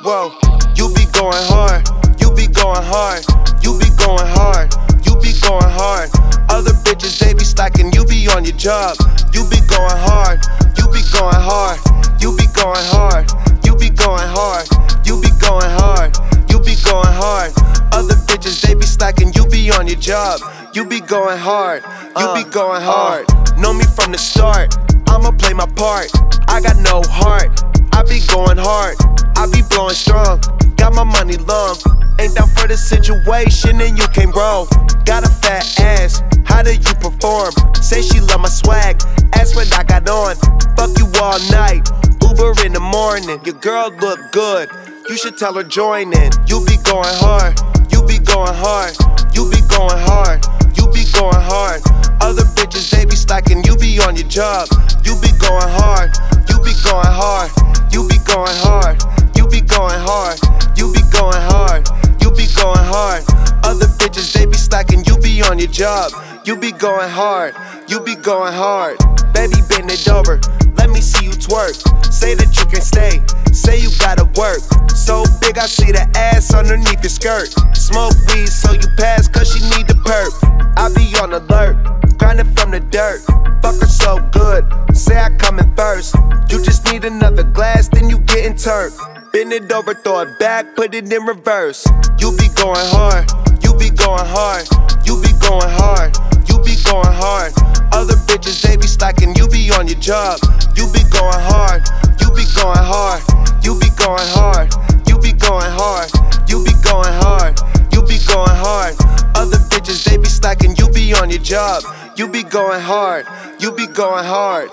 Whoa, you be going hard, you be going hard, you be going hard, you be going hard. Other bitches, they be slacking, you be on your job. You be going hard, you be going hard, you be going hard, you be going hard, you be going hard, you be going hard. Other bitches, they be slacking, you be on your job. You be going hard, you be going hard. Know me from the start, I'ma play my part. I got no heart, be going hard, I be blowing strong. Got my money long, ain't down for the situation and you can't roll. Got a fat ass, how do you perform? Say she love my swag, ask what I got on. Fuck you all night, Uber in the morning. Your girl look good, you should tell her join in. You be going hard, you be going hard, you be going hard, you be going hard. Other bitches they be slacking, you be on your job. You be going hard, you be going hard, going hard, you be going hard, you be going hard, you be going hard. Other bitches they be slacking, you be on your job. You be going hard, you be going hard. Baby, bend it over, let me see you twerk. Say that you can stay, say you gotta work. So big, I see the ass underneath your skirt. Smoke weed, so you pass, cause she need the perk. I be on alert, grinding from the dirt. Fuck her so good, say I come in first. You just need another glass, then you turned. Bend it over, throw it back, put it in reverse. You be going hard, you be going hard, you be going hard, you be going hard. Other bitches, they be slacking, you be on your job. You be going hard, you be going hard, you be going hard, you be going hard, you be going hard, you be going hard. Other bitches, they be slacking, you be on your job. You be going hard, you be going hard.